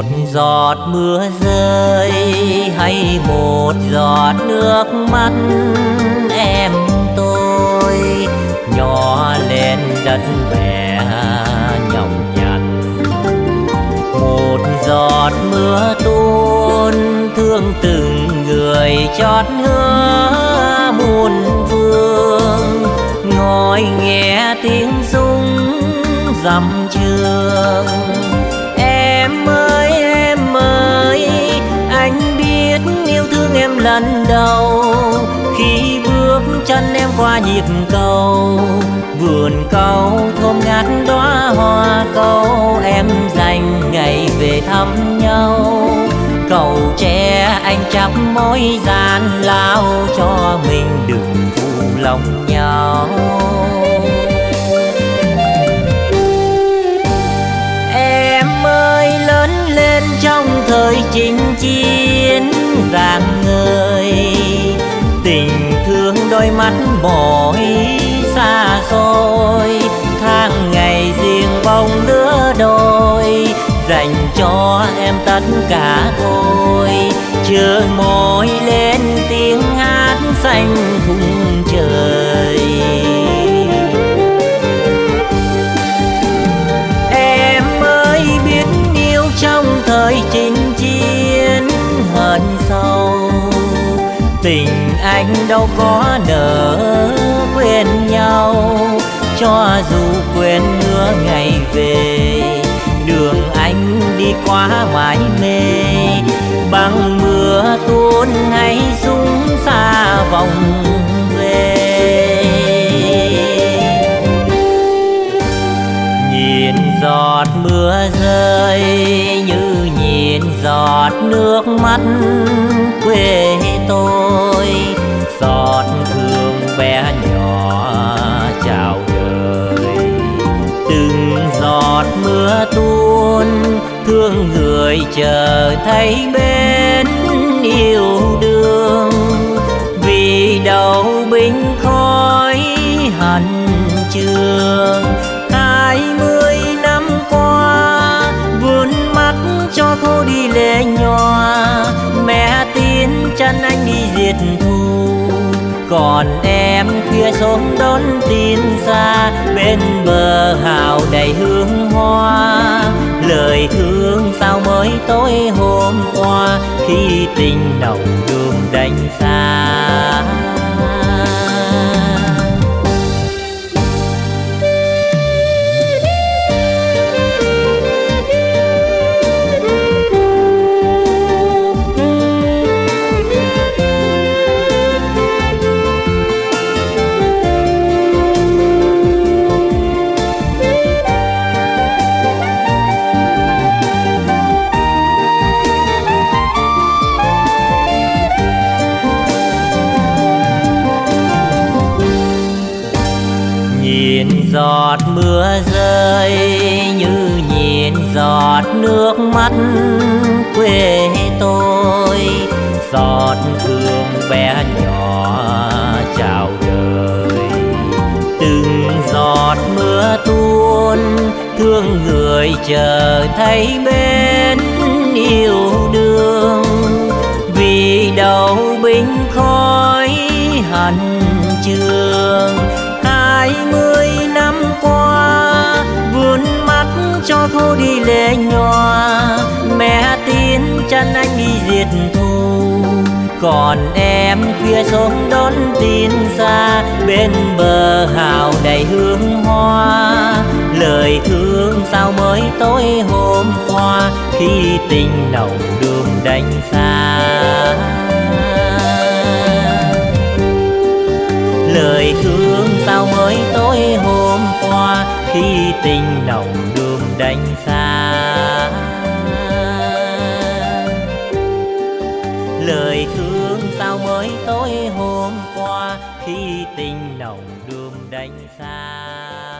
một giọt mưa rơi hay một giọt nước mắt? Em tôi nhỏ lên đất mẹ nhọc nhằn. Một giọt mưa tuôn thương từng người chót hứa muôn phương. Ngồi nghe tiếng súng dằm trường nhịp cầu vườn câu thơm ngát đóa hoa câu. Em dành ngày về thăm nhau, cầu tre anh chắp mối gian lao cho mình đừng phụ lòng nhau. Em ơi, lớn lên trong thời chinh chiến, vàng người tình đôi mắt mỏi xa xôi tháng ngày riêng bóng lứa đôi, dành cho em tất cả thôi Chưa môi lên tiếng hát xanh thùng. Tình anh đâu có nỡ quên nhau. Cho dù quên nữa ngày về, đường anh đi qua mãi mê. Bằng mưa tuôn hay súng xa vòng về. Nhìn giọt mưa rơi như nhìn giọt nước mắt. Tuôn, thương người chờ thấy bên yêu đương. Vì đầu binh khói hẳn trường, hai mươi năm qua vươn mắt cho cô đi lệ nhòa. Mẹ tiến chân anh đi diệt thù, còn em khuya sớm đón tin xa. Bên bờ hào đầy hương hoa lời thương sao mới tối hôm qua khi tình đầu đường đánh xa? Giọt mưa rơi như nhìn giọt nước mắt quê tôi. Giọt thương bé nhỏ chào đời. Từng giọt mưa tuôn, thương người chờ thấy bên yêu đương. Vì đầu binh khói hận trường, hai mươi cho cô đi lệ nhòa. Mẹ tin chân anh đi diệt thù. Còn em khuya sớm đón tin xa, bên bờ hào đầy hương hoa. Lời thương sao mới tối hôm qua, khi tình nồng đường đánh xa. Lời thương sao mới tối hôm qua, khi tình nồng đường đánh xa. Lời thương sao mới tối hôm qua, khi tình nồng đường đánh xa.